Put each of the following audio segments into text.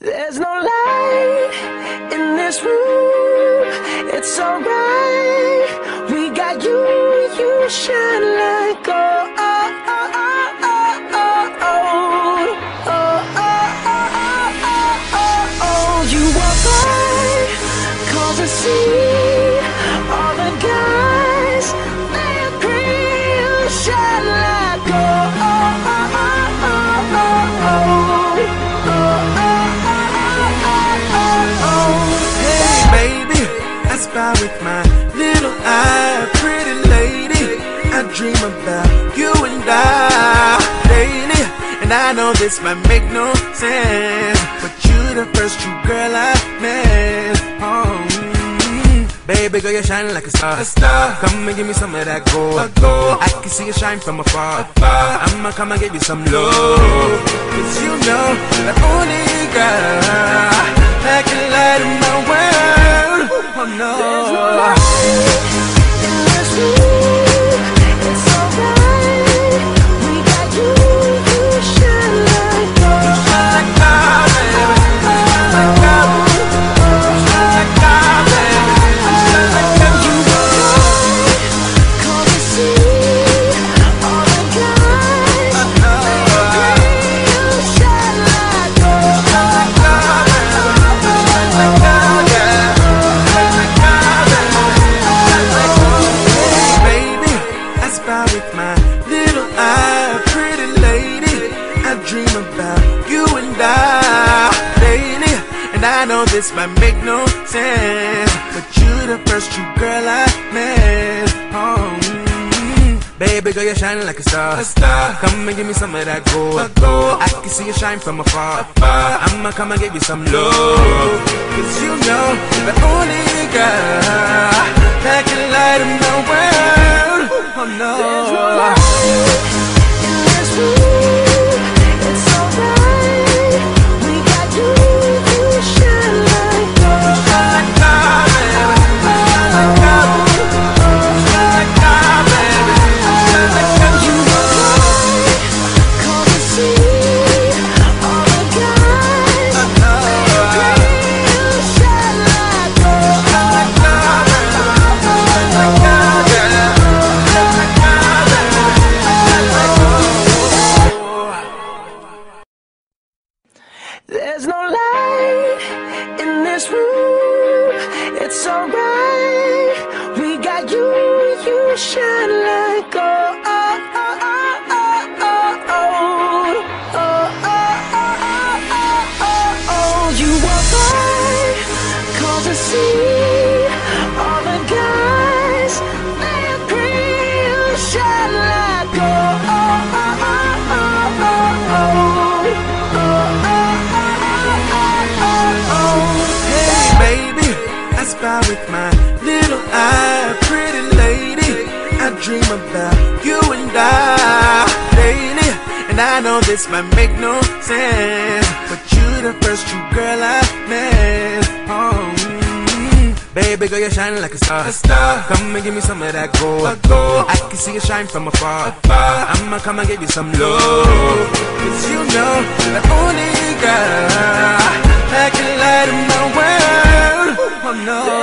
There's no light in this room. It's alright. We got you. You shine like gold. Oh, oh, oh, oh, oh, oh. Oh, oh, oh, oh, oh, oh. You walk by, cause I see I with my little eye, pretty lady. I dream about you and I daily, and I know this might make no sense, but you the first true girl I met. Oh, baby girl, you're shining like a star. A star. Come and give me some of that gold. gold. I can see you shine from afar. afar. I'ma come and give you some love, cause you know the only girl and I know this might make no sense, but you the first true girl I met. Oh. mm, Baby girl, you're shining like a star. A star. Come and give me some of that gold. gold. I can see you shine from afar. afar. I'ma come and give you some love. Cause you know the dream about you and I daily, and I know this might make no sense, but you the first true girl I met. Oh. mm, Baby girl, you're shining like a star. A star. Come and give me some of that gold. gold. I can see you shine from afar. afar. I'ma come and give you some love. Cause you know the only girl that can light up my world. Oh no.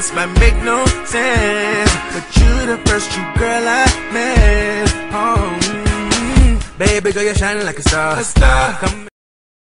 This might make no sense, but you the first true girl I met. Oh, mm, baby girl, you're shining like a star. A star. Come